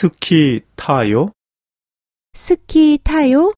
스키 타요? 스키 타요?